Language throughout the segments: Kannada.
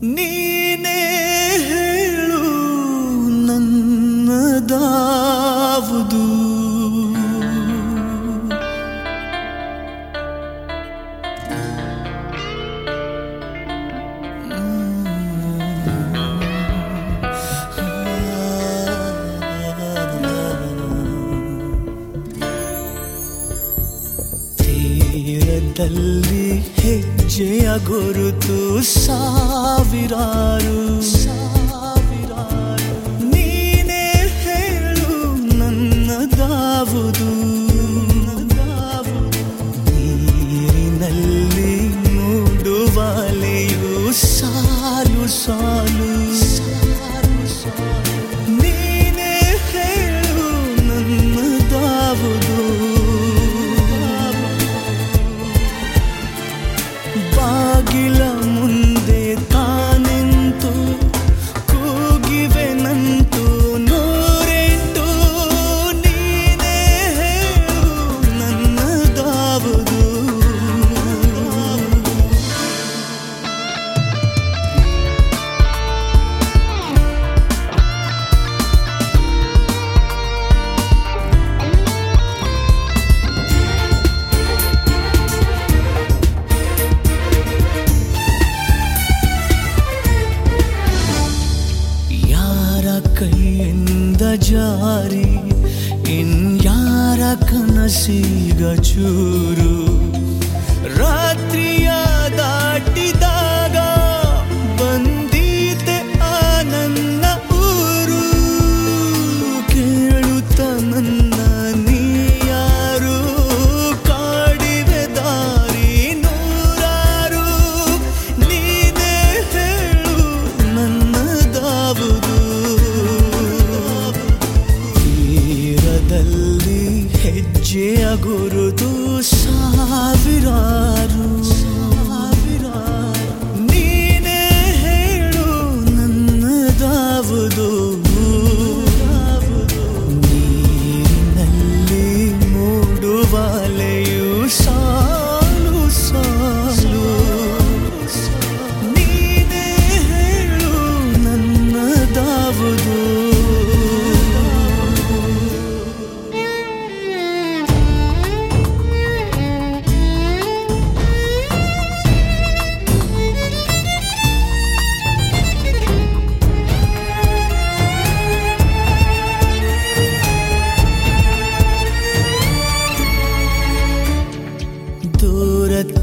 你 ಹೃದಯದಲ್ಲಿ ಹೆಜ್ಜೆಯ ಗುರುತು ಸಾವಿರಾರು. ಸಾ बारी इन यारक नसीग चूरू। रात्रि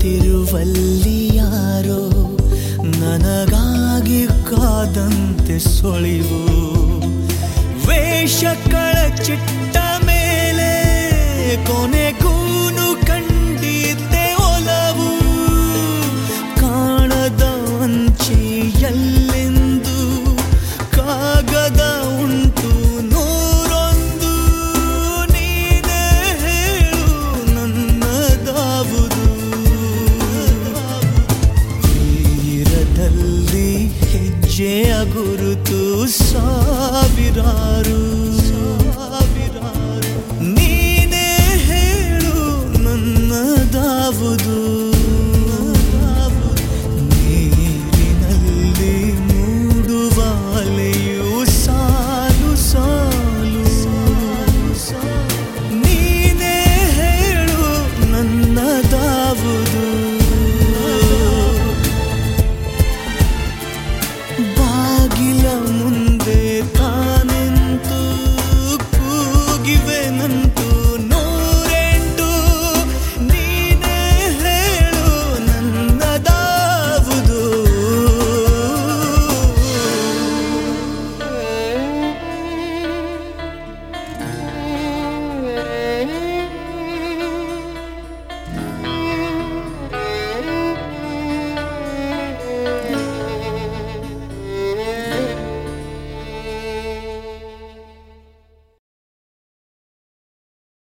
ಕಾದಿರುವಲ್ಲಿ ಯಾರೋ ನನಗಾಗಿ ಕಾದಂತೆ ಸುಳಿವು. ವೇಷ ಚಿಟ್ಟ ಮೇಲೆ ಕೊನೆಗೂನು ಕಣ್ಣ चे अगुरु तू सबिरार